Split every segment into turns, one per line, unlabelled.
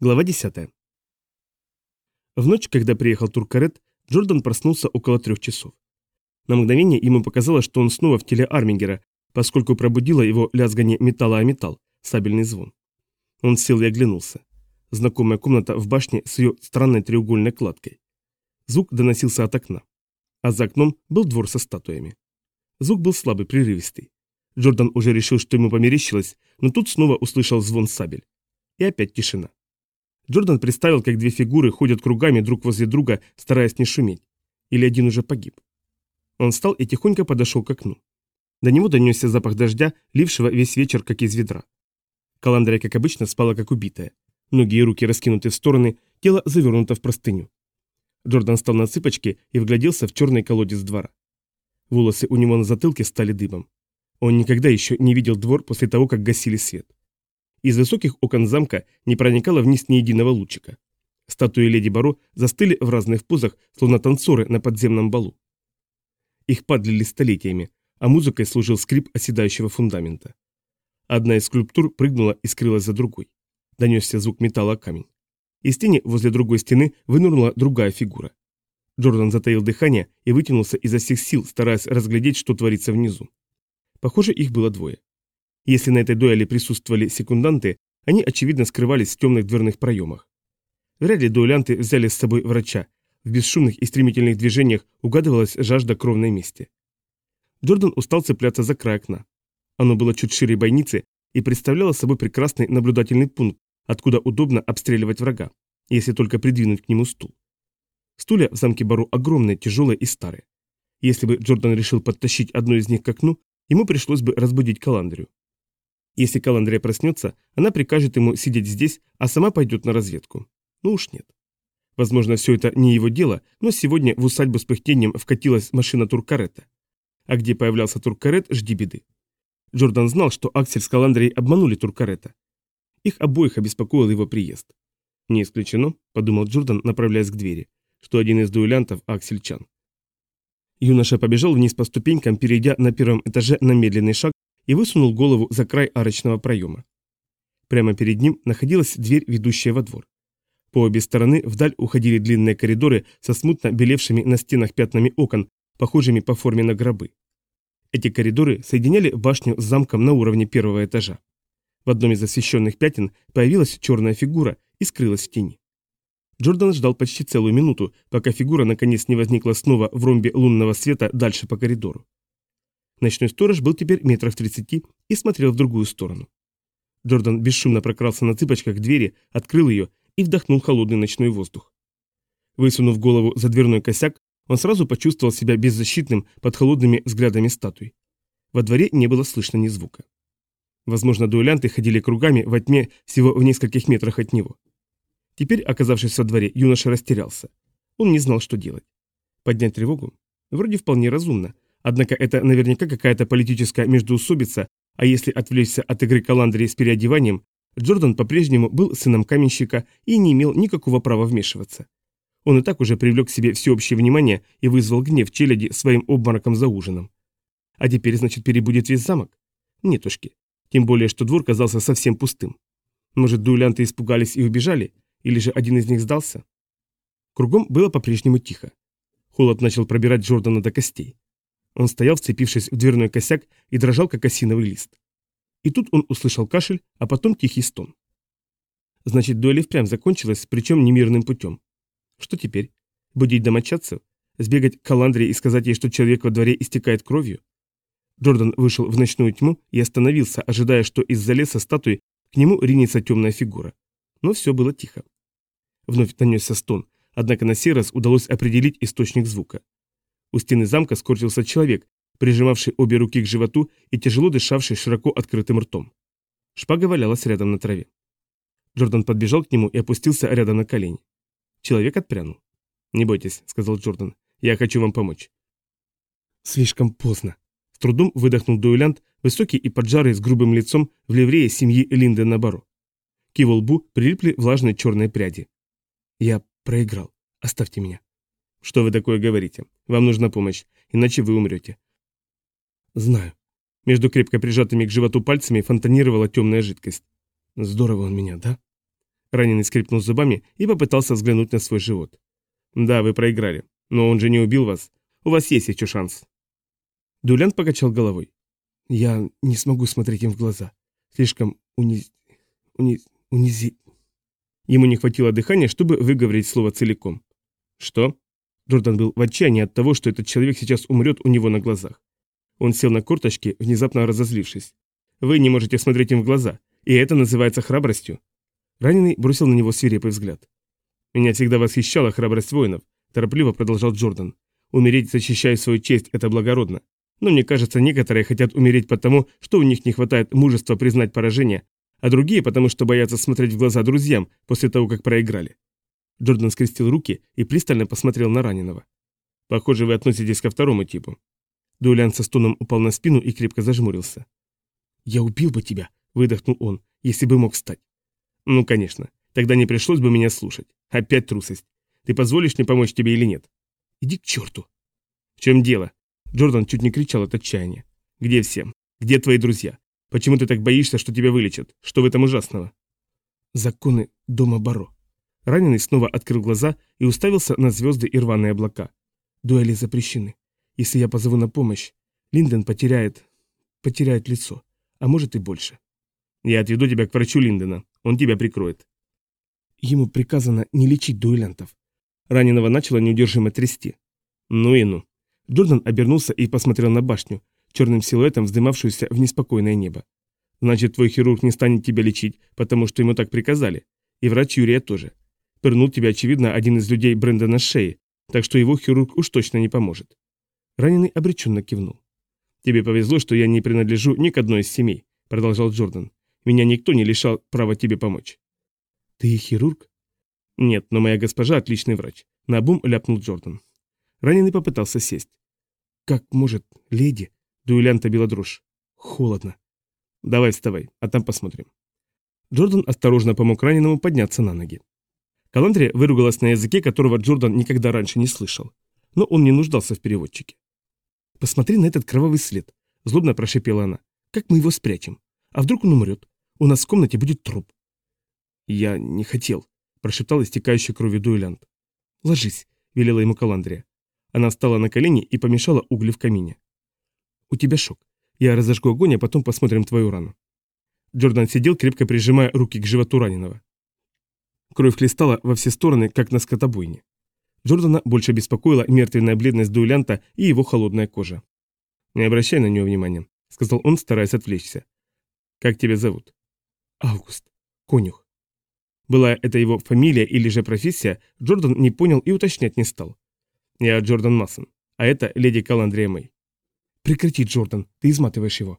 Глава 10. В ночь, когда приехал Туркарет, Джордан проснулся около трех часов. На мгновение ему показалось, что он снова в теле Армингера, поскольку пробудило его лязгание металла о металл, сабельный звон. Он сел и оглянулся. Знакомая комната в башне с ее странной треугольной кладкой. Звук доносился от окна. А за окном был двор со статуями. Звук был слабый, прерывистый. Джордан уже решил, что ему померещилось, но тут снова услышал звон сабель. И опять тишина. Джордан представил, как две фигуры ходят кругами друг возле друга, стараясь не шуметь. Или один уже погиб. Он встал и тихонько подошел к окну. До него донесся запах дождя, лившего весь вечер, как из ведра. Каландрия, как обычно, спала как убитая. Ноги и руки раскинуты в стороны, тело завернуто в простыню. Джордан встал на цыпочки и вгляделся в черный колодец двора. Волосы у него на затылке стали дыбом. Он никогда еще не видел двор после того, как гасили свет. Из высоких окон замка не проникало вниз ни единого лучика. Статуи леди Баро застыли в разных позах, словно танцоры на подземном балу. Их падлили столетиями, а музыкой служил скрип оседающего фундамента. Одна из скульптур прыгнула и скрылась за другой. Донесся звук металла о камень. Из тени возле другой стены вынырнула другая фигура. Джордан затаил дыхание и вытянулся изо всех сил, стараясь разглядеть, что творится внизу. Похоже, их было двое. Если на этой дуэли присутствовали секунданты, они, очевидно, скрывались в темных дверных проемах. Вряд ли дуэлянты взяли с собой врача. В бесшумных и стремительных движениях угадывалась жажда кровной мести. Джордан устал цепляться за край окна. Оно было чуть шире бойницы и представляло собой прекрасный наблюдательный пункт, откуда удобно обстреливать врага, если только придвинуть к нему стул. Стулья в замке Бару огромные, тяжелые и старые. Если бы Джордан решил подтащить одно из них к окну, ему пришлось бы разбудить Каландрию. Если Каландрия проснется, она прикажет ему сидеть здесь, а сама пойдет на разведку. Ну уж нет. Возможно, все это не его дело, но сегодня в усадьбу с пыхтением вкатилась машина Туркарета. А где появлялся Туркарет, жди беды. Джордан знал, что Аксель с Каландрией обманули Туркарета. Их обоих обеспокоил его приезд. Не исключено, подумал Джордан, направляясь к двери, что один из дуэлянтов Аксель Чан. Юноша побежал вниз по ступенькам, перейдя на первом этаже на медленный шаг и высунул голову за край арочного проема. Прямо перед ним находилась дверь, ведущая во двор. По обе стороны вдаль уходили длинные коридоры со смутно белевшими на стенах пятнами окон, похожими по форме на гробы. Эти коридоры соединяли башню с замком на уровне первого этажа. В одном из освещенных пятен появилась черная фигура и скрылась в тени. Джордан ждал почти целую минуту, пока фигура наконец не возникла снова в ромбе лунного света дальше по коридору. Ночной сторож был теперь метров тридцати и смотрел в другую сторону. Джордан бесшумно прокрался на цыпочках к двери, открыл ее и вдохнул холодный ночной воздух. Высунув голову за дверной косяк, он сразу почувствовал себя беззащитным под холодными взглядами статуй. Во дворе не было слышно ни звука. Возможно, дуэлянты ходили кругами во тьме всего в нескольких метрах от него. Теперь, оказавшись во дворе, юноша растерялся. Он не знал, что делать. Поднять тревогу? Вроде вполне разумно, Однако это наверняка какая-то политическая междоусобица, а если отвлечься от игры Каландрии с переодеванием, Джордан по-прежнему был сыном каменщика и не имел никакого права вмешиваться. Он и так уже привлек к себе всеобщее внимание и вызвал гнев челяди своим обмороком за ужином. А теперь, значит, перебудет весь замок? Нетушки. Тем более, что двор казался совсем пустым. Может, дуэлянты испугались и убежали? Или же один из них сдался? Кругом было по-прежнему тихо. Холод начал пробирать Джордана до костей. Он стоял, вцепившись в дверной косяк, и дрожал, как осиновый лист. И тут он услышал кашель, а потом тихий стон. Значит, дуэль впрямь закончилась, причем немирным путем. Что теперь? Будить домочадцев? Сбегать к Каландре и сказать ей, что человек во дворе истекает кровью? Джордан вышел в ночную тьму и остановился, ожидая, что из-за леса статуи к нему ринется темная фигура. Но все было тихо. Вновь донесся стон, однако на сей раз удалось определить источник звука. У стены замка скорчился человек, прижимавший обе руки к животу и тяжело дышавший широко открытым ртом. Шпага валялась рядом на траве. Джордан подбежал к нему и опустился рядом на колени. Человек отпрянул. «Не бойтесь», — сказал Джордан, — «я хочу вам помочь». «Слишком поздно», — с трудом выдохнул дуэлянт, высокий и поджарый с грубым лицом в ливрее семьи Линдена Баро. К его лбу прилипли влажные черные пряди. «Я проиграл. Оставьте меня». «Что вы такое говорите? Вам нужна помощь, иначе вы умрете». «Знаю». Между крепко прижатыми к животу пальцами фонтанировала темная жидкость. «Здорово он меня, да?» Раненый скрипнул зубами и попытался взглянуть на свой живот. «Да, вы проиграли. Но он же не убил вас. У вас есть еще шанс». Дуэлянт покачал головой. «Я не смогу смотреть им в глаза. Слишком униз... униз... унизи...» Ему не хватило дыхания, чтобы выговорить слово целиком. «Что?» Джордан был в отчаянии от того, что этот человек сейчас умрет у него на глазах. Он сел на корточки, внезапно разозлившись. «Вы не можете смотреть им в глаза, и это называется храбростью». Раненый бросил на него свирепый взгляд. «Меня всегда восхищала храбрость воинов», – торопливо продолжал Джордан. «Умереть, защищая свою честь, это благородно. Но мне кажется, некоторые хотят умереть потому, что у них не хватает мужества признать поражение, а другие потому, что боятся смотреть в глаза друзьям после того, как проиграли. Джордан скрестил руки и пристально посмотрел на раненого. «Похоже, вы относитесь ко второму типу». Дуэлян со стоном упал на спину и крепко зажмурился. «Я убил бы тебя», — выдохнул он, — «если бы мог встать». «Ну, конечно. Тогда не пришлось бы меня слушать. Опять трусость. Ты позволишь мне помочь тебе или нет?» «Иди к черту». «В чем дело?» Джордан чуть не кричал от отчаяния. «Где все? Где твои друзья? Почему ты так боишься, что тебя вылечат? Что в этом ужасного?» «Законы дома Баро», Раненый снова открыл глаза и уставился на звезды и рваные облака. Дуэли запрещены. Если я позову на помощь, Линден потеряет... потеряет лицо. А может и больше. Я отведу тебя к врачу Линдена. Он тебя прикроет. Ему приказано не лечить дуэлянтов. Раненого начало неудержимо трясти. Ну и ну. Джордан обернулся и посмотрел на башню, черным силуэтом вздымавшуюся в неспокойное небо. Значит, твой хирург не станет тебя лечить, потому что ему так приказали. И врач Юрия тоже. Пырнул тебя, очевидно, один из людей Брэндона Шеи, так что его хирург уж точно не поможет. Раненый обреченно кивнул. «Тебе повезло, что я не принадлежу ни к одной из семей», — продолжал Джордан. «Меня никто не лишал права тебе помочь». «Ты хирург?» «Нет, но моя госпожа отличный врач», — наобум ляпнул Джордан. Раненый попытался сесть. «Как может, леди?» — дуэлянта била дрожь. «Холодно». «Давай вставай, а там посмотрим». Джордан осторожно помог раненому подняться на ноги. Каландрия выругалась на языке, которого Джордан никогда раньше не слышал. Но он не нуждался в переводчике. «Посмотри на этот кровавый след», — злобно прошипела она. «Как мы его спрячем? А вдруг он умрет? У нас в комнате будет труп». «Я не хотел», — прошептал истекающий кровью дуэлянт. «Ложись», — велела ему Каландрия. Она встала на колени и помешала угли в камине. «У тебя шок. Я разожгу огонь, а потом посмотрим твою рану». Джордан сидел, крепко прижимая руки к животу раненого. Кровь хлестала во все стороны, как на скотобойне. Джордана больше беспокоила мертвенная бледность дуэлянта и его холодная кожа. «Не обращай на него внимания», — сказал он, стараясь отвлечься. «Как тебя зовут?» «Август. Конюх». Была это его фамилия или же профессия, Джордан не понял и уточнять не стал. «Я Джордан Массон, а это леди Каландрия Мэй». «Прекрати, Джордан, ты изматываешь его».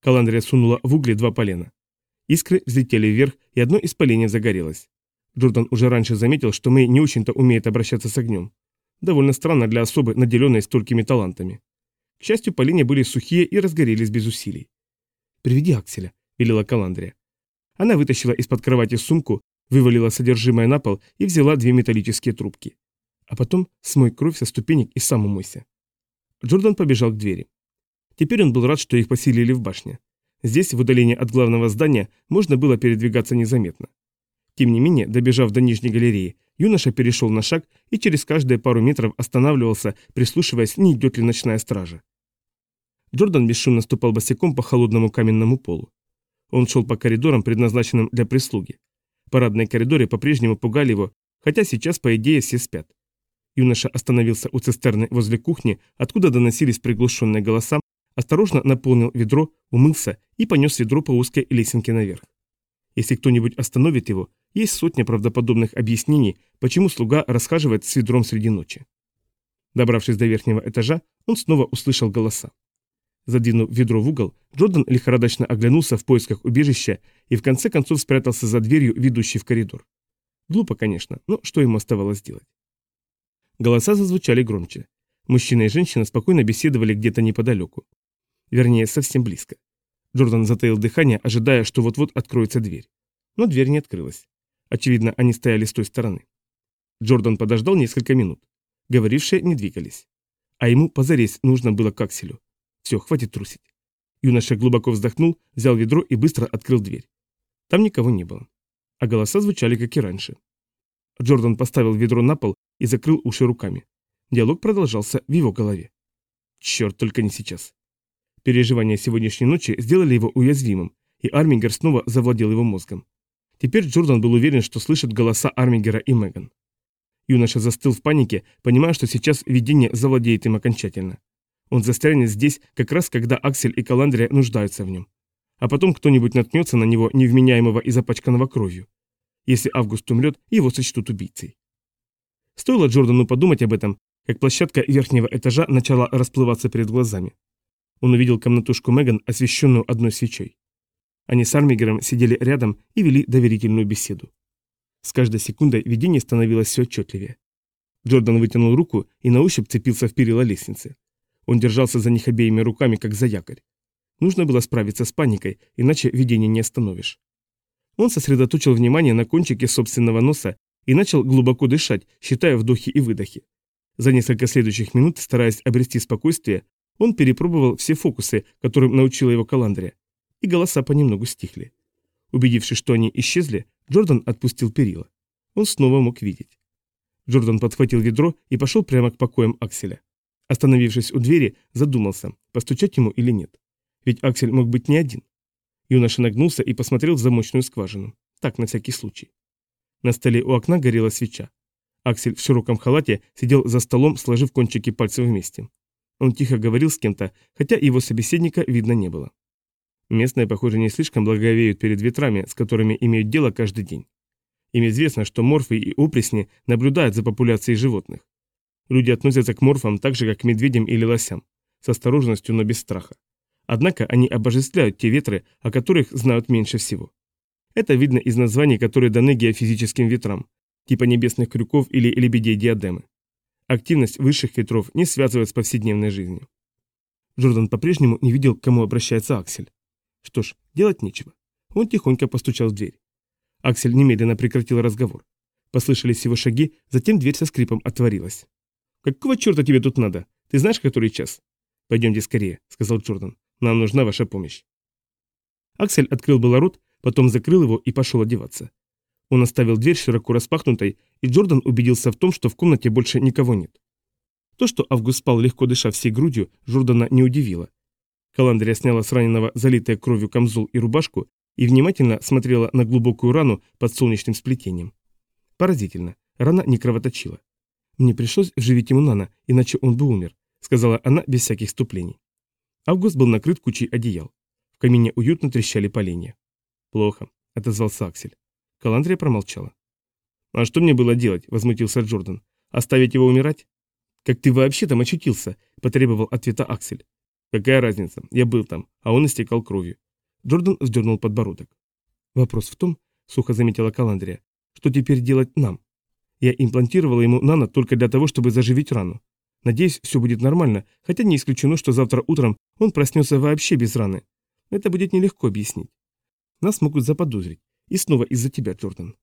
Каландрия сунула в угли два полена. Искры взлетели вверх, и одно из поленьев загорелось. Джордан уже раньше заметил, что Мэй не очень-то умеет обращаться с огнем. Довольно странно для особы, наделенной столькими талантами. К счастью, полиния были сухие и разгорелись без усилий. «Приведи Акселя», — велела Каландрия. Она вытащила из-под кровати сумку, вывалила содержимое на пол и взяла две металлические трубки. А потом смой кровь со ступенек и сам умойся. Джордан побежал к двери. Теперь он был рад, что их поселили в башне. Здесь, в удалении от главного здания, можно было передвигаться незаметно. Тем не менее, добежав до нижней галереи, юноша перешел на шаг и через каждые пару метров останавливался, прислушиваясь, не идет ли ночная стража. Джордан бесшумно ступал босиком по холодному каменному полу. Он шел по коридорам, предназначенным для прислуги. Парадные коридоры по-прежнему пугали его, хотя сейчас, по идее, все спят. Юноша остановился у цистерны возле кухни, откуда доносились приглушенные голоса, осторожно наполнил ведро, умылся и понес ведро по узкой лесенке наверх. Если кто-нибудь остановит его, есть сотня правдоподобных объяснений, почему слуга расхаживает с ведром среди ночи. Добравшись до верхнего этажа, он снова услышал голоса. Задвинув ведро в угол, Джордан лихорадочно оглянулся в поисках убежища и в конце концов спрятался за дверью, ведущей в коридор. Глупо, конечно, но что ему оставалось делать? Голоса зазвучали громче. Мужчина и женщина спокойно беседовали где-то неподалеку. Вернее, совсем близко. Джордан затаил дыхание, ожидая, что вот-вот откроется дверь. Но дверь не открылась. Очевидно, они стояли с той стороны. Джордан подождал несколько минут. Говорившие не двигались. А ему позарез нужно было к Акселю. Все, хватит трусить. Юноша глубоко вздохнул, взял ведро и быстро открыл дверь. Там никого не было. а голоса звучали, как и раньше. Джордан поставил ведро на пол и закрыл уши руками. Диалог продолжался в его голове. Черт, только не сейчас. Переживания сегодняшней ночи сделали его уязвимым, и Армингер снова завладел его мозгом. Теперь Джордан был уверен, что слышит голоса Армингера и Меган. Юноша застыл в панике, понимая, что сейчас видение завладеет им окончательно. Он застрянет здесь, как раз когда Аксель и Каландрия нуждаются в нем. А потом кто-нибудь наткнется на него, невменяемого и запачканного кровью. Если Август умрет, его сочтут убийцей. Стоило Джордану подумать об этом, как площадка верхнего этажа начала расплываться перед глазами. Он увидел комнатушку Меган, освещенную одной свечой. Они с Армигером сидели рядом и вели доверительную беседу. С каждой секундой видение становилось все отчетливее. Джордан вытянул руку и на ощупь цепился в перила лестницы. Он держался за них обеими руками, как за якорь. Нужно было справиться с паникой, иначе видение не остановишь. Он сосредоточил внимание на кончике собственного носа и начал глубоко дышать, считая вдохи и выдохи. За несколько следующих минут, стараясь обрести спокойствие, он перепробовал все фокусы, которым научила его Каландрия и голоса понемногу стихли. Убедившись, что они исчезли, Джордан отпустил перила. Он снова мог видеть. Джордан подхватил ведро и пошел прямо к покоям Акселя. Остановившись у двери, задумался, постучать ему или нет. Ведь Аксель мог быть не один. Юноша нагнулся и посмотрел в замочную скважину. Так, на всякий случай. На столе у окна горела свеча. Аксель в широком халате сидел за столом, сложив кончики пальцев вместе. Он тихо говорил с кем-то, хотя его собеседника видно не было. Местные, похоже, не слишком благовеют перед ветрами, с которыми имеют дело каждый день. Им известно, что морфы и опресни наблюдают за популяцией животных. Люди относятся к морфам так же, как к медведям или лосям, с осторожностью, но без страха. Однако они обожествляют те ветры, о которых знают меньше всего. Это видно из названий, которые даны геофизическим ветрам, типа небесных крюков или лебедей диадемы. Активность высших ветров не связывают с повседневной жизнью. Джордан по-прежнему не видел, к кому обращается Аксель. Что ж, делать нечего. Он тихонько постучал в дверь. Аксель немедленно прекратил разговор. Послышались его шаги, затем дверь со скрипом отворилась. «Какого черта тебе тут надо? Ты знаешь, который час?» «Пойдемте скорее», — сказал Джордан. «Нам нужна ваша помощь». Аксель открыл было рот, потом закрыл его и пошел одеваться. Он оставил дверь широко распахнутой, и Джордан убедился в том, что в комнате больше никого нет. То, что Август спал легко дыша всей грудью, Джордана не удивило. Каландрия сняла с раненого залитая кровью камзол и рубашку и внимательно смотрела на глубокую рану под солнечным сплетением. Поразительно, рана не кровоточила. «Мне пришлось вживить ему нано, иначе он бы умер», сказала она без всяких вступлений. Август был накрыт кучей одеял. В камине уютно трещали поленья. «Плохо», — отозвался Аксель. Каландрия промолчала. «А что мне было делать?» — возмутился Джордан. «Оставить его умирать?» «Как ты вообще там очутился?» — потребовал ответа Аксель. Какая разница? Я был там, а он истекал кровью. Джордан сдернул подбородок. Вопрос в том, сухо заметила Каландрия, что теперь делать нам? Я имплантировала ему нано только для того, чтобы заживить рану. Надеюсь, все будет нормально, хотя не исключено, что завтра утром он проснется вообще без раны. Это будет нелегко объяснить. Нас могут заподозрить. И снова из-за тебя, Джордан.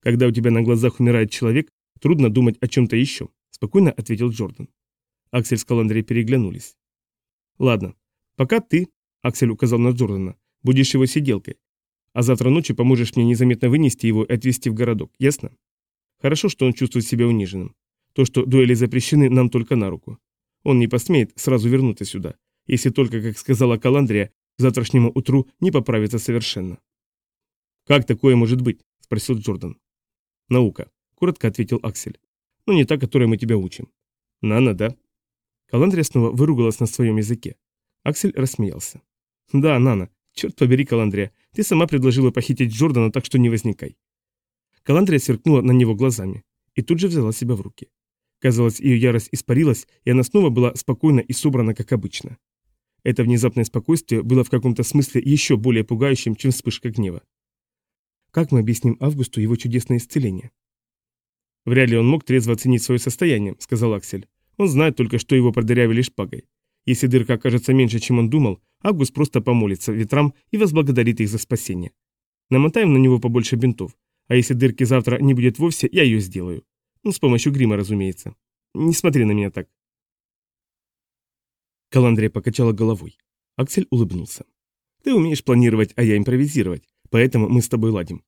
Когда у тебя на глазах умирает человек, трудно думать о чем-то еще, спокойно ответил Джордан. Аксель с Каландрией переглянулись. Ладно, пока ты, Аксель указал на Джордана, будешь его сиделкой, а завтра ночью поможешь мне незаметно вынести его и отвезти в городок, ясно? Хорошо, что он чувствует себя униженным. То, что дуэли запрещены, нам только на руку. Он не посмеет сразу вернуться сюда, если только, как сказала Каландрия, к завтрашнему утру не поправится совершенно. «Как такое может быть?» – спросил Джордан. «Наука», – коротко ответил Аксель. «Но не та, которой мы тебя учим». «Нано, да?» Каландрия снова выругалась на своем языке. Аксель рассмеялся. «Да, Нана, черт побери, Каландрия, ты сама предложила похитить Джордана, так что не возникай». Каландрия сверкнула на него глазами и тут же взяла себя в руки. Казалось, ее ярость испарилась, и она снова была спокойна и собрана, как обычно. Это внезапное спокойствие было в каком-то смысле еще более пугающим, чем вспышка гнева. Как мы объясним Августу его чудесное исцеление? Вряд ли он мог трезво оценить свое состояние, сказал Аксель. Он знает только, что его продырявили шпагой. Если дырка окажется меньше, чем он думал, Август просто помолится ветрам и возблагодарит их за спасение. Намотаем на него побольше бинтов. А если дырки завтра не будет вовсе, я ее сделаю. Ну, с помощью грима, разумеется. Не смотри на меня так. Каландрия покачала головой. Аксель улыбнулся. Ты умеешь планировать, а я импровизировать, поэтому мы с тобой ладим.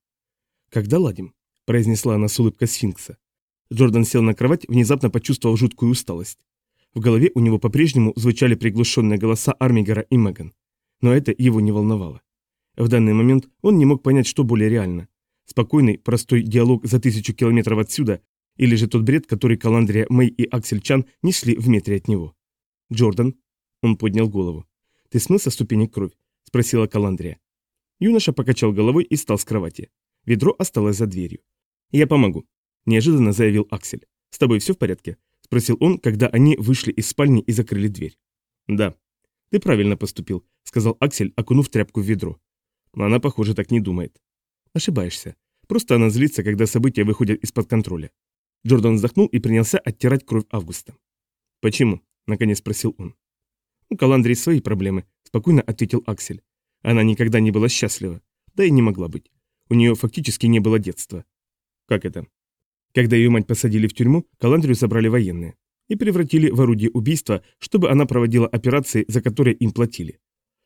«Когда ладим?» – произнесла она с улыбкой сфинкса. Джордан сел на кровать, внезапно почувствовав жуткую усталость. В голове у него по-прежнему звучали приглушенные голоса Армигера и Меган. Но это его не волновало. В данный момент он не мог понять, что более реально. Спокойный, простой диалог за тысячу километров отсюда, или же тот бред, который Каландрия, Мэй и Аксель Чан несли в метре от него. «Джордан», — он поднял голову, — «ты смыл со ступенек кровь?» — спросила Каландрия. Юноша покачал головой и встал с кровати. Ведро осталось за дверью. «Я помогу», – неожиданно заявил Аксель. «С тобой все в порядке?» – спросил он, когда они вышли из спальни и закрыли дверь. «Да». «Ты правильно поступил», – сказал Аксель, окунув тряпку в ведро. Но она, похоже, так не думает. «Ошибаешься. Просто она злится, когда события выходят из-под контроля». Джордан вздохнул и принялся оттирать кровь Августа. «Почему?» – наконец спросил он. «У Каландрии свои проблемы», – спокойно ответил Аксель. Она никогда не была счастлива, да и не могла быть. У нее фактически не было детства. Как это? Когда ее мать посадили в тюрьму, Каландрию забрали военные и превратили в орудие убийства, чтобы она проводила операции, за которые им платили.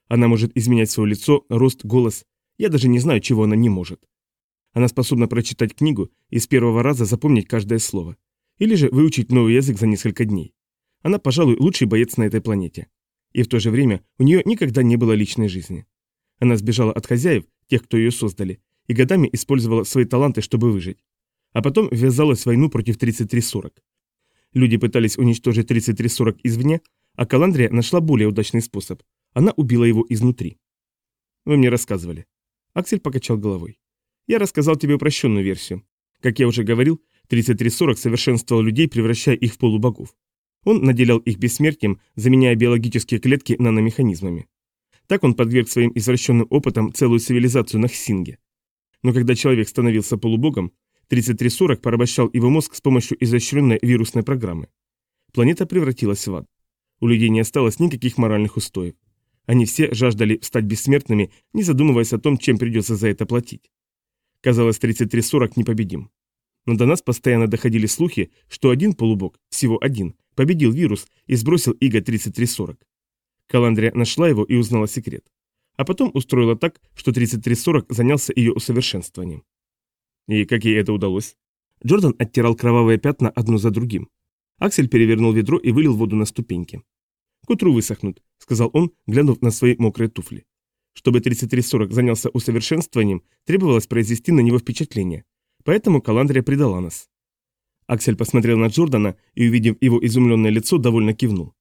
Она может изменять свое лицо, рост, голос. Я даже не знаю, чего она не может. Она способна прочитать книгу и с первого раза запомнить каждое слово. Или же выучить новый язык за несколько дней. Она, пожалуй, лучший боец на этой планете. И в то же время у нее никогда не было личной жизни. Она сбежала от хозяев, тех, кто ее создали, и годами использовала свои таланты, чтобы выжить. А потом ввязалась в войну против 3340. Люди пытались уничтожить 3340 извне, а Каландрия нашла более удачный способ. Она убила его изнутри. Вы мне рассказывали. Аксель покачал головой. Я рассказал тебе упрощенную версию. Как я уже говорил, 3340 совершенствовал людей, превращая их в полубогов. Он наделял их бессмертием, заменяя биологические клетки наномеханизмами. Так он подверг своим извращенным опытам целую цивилизацию на Хсинге. Но когда человек становился полубогом, 3340 порабощал его мозг с помощью изощренной вирусной программы. Планета превратилась в ад. У людей не осталось никаких моральных устоев. Они все жаждали стать бессмертными, не задумываясь о том, чем придется за это платить. Казалось, 3340 непобедим. Но до нас постоянно доходили слухи, что один полубог, всего один, победил вирус и сбросил ИГА-3340. Каландрия нашла его и узнала секрет а потом устроила так, что 3340 занялся ее усовершенствованием. И как ей это удалось? Джордан оттирал кровавые пятна одно за другим. Аксель перевернул ведро и вылил воду на ступеньки. «К утру высохнут», — сказал он, глянув на свои мокрые туфли. Чтобы 3340 занялся усовершенствованием, требовалось произвести на него впечатление. Поэтому Каландрия предала нас. Аксель посмотрел на Джордана и, увидев его изумленное лицо, довольно кивнул.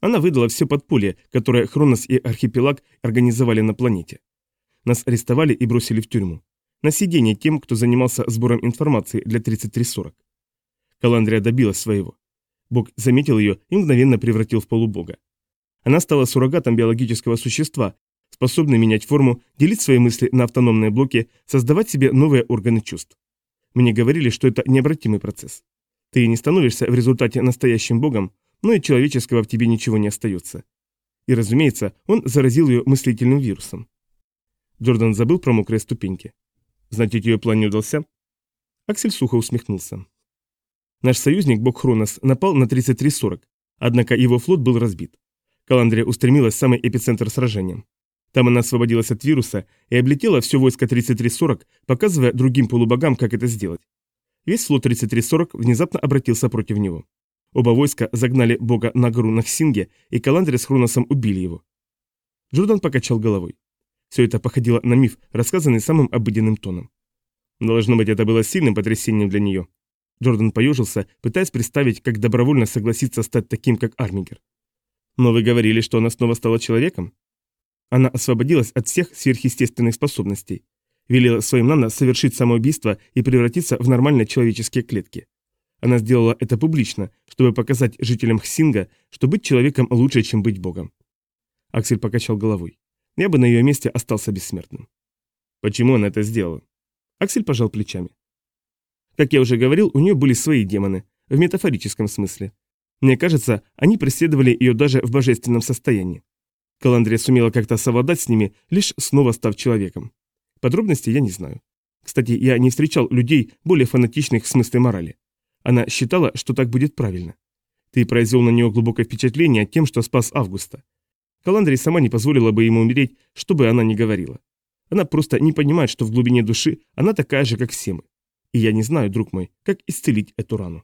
Она выдала все подполье, которое Хронос и Архипелаг организовали на планете. Нас арестовали и бросили в тюрьму. На сиденье тем, кто занимался сбором информации для 3340. Каландрия добилась своего. Бог заметил ее и мгновенно превратил в полубога. Она стала суррогатом биологического существа, способной менять форму, делить свои мысли на автономные блоки, создавать себе новые органы чувств. Мне говорили, что это необратимый процесс. Ты не становишься в результате настоящим богом, но и человеческого в тебе ничего не остается. И, разумеется, он заразил ее мыслительным вирусом. Джордан забыл про мокрые ступеньки. Значит, ее план не удался? Аксель сухо усмехнулся. Наш союзник, бог Хронос, напал на 3340, однако его флот был разбит. Каландрия устремилась в самый эпицентр сражения. Там она освободилась от вируса и облетела все войско 3340, показывая другим полубогам, как это сделать. Весь флот 3340 внезапно обратился против него. Оба войска загнали бога на гору Нахсинге, и Каландри с Хроносом убили его. Джордан покачал головой. Все это походило на миф, рассказанный самым обыденным тоном. Должно быть, это было сильным потрясением для нее. Джордан поежился, пытаясь представить, как добровольно согласиться стать таким, как Армигер. Но вы говорили, что она снова стала человеком? Она освободилась от всех сверхъестественных способностей. Велела своим нано совершить самоубийство и превратиться в нормальные человеческие клетки. Она сделала это публично, чтобы показать жителям Хсинга, что быть человеком лучше, чем быть богом. Аксель покачал головой. Я бы на ее месте остался бессмертным. Почему она это сделала? Аксель пожал плечами. Как я уже говорил, у нее были свои демоны, в метафорическом смысле. Мне кажется, они преследовали ее даже в божественном состоянии. Каландрия сумела как-то совладать с ними, лишь снова став человеком. Подробностей я не знаю. Кстати, я не встречал людей, более фанатичных в смысле морали. Она считала, что так будет правильно. Ты произвел на нее глубокое впечатление тем, что спас Августа. Каландрия сама не позволила бы ему умереть, что бы она ни говорила. Она просто не понимает, что в глубине души она такая же, как все мы. И я не знаю, друг мой, как исцелить эту рану.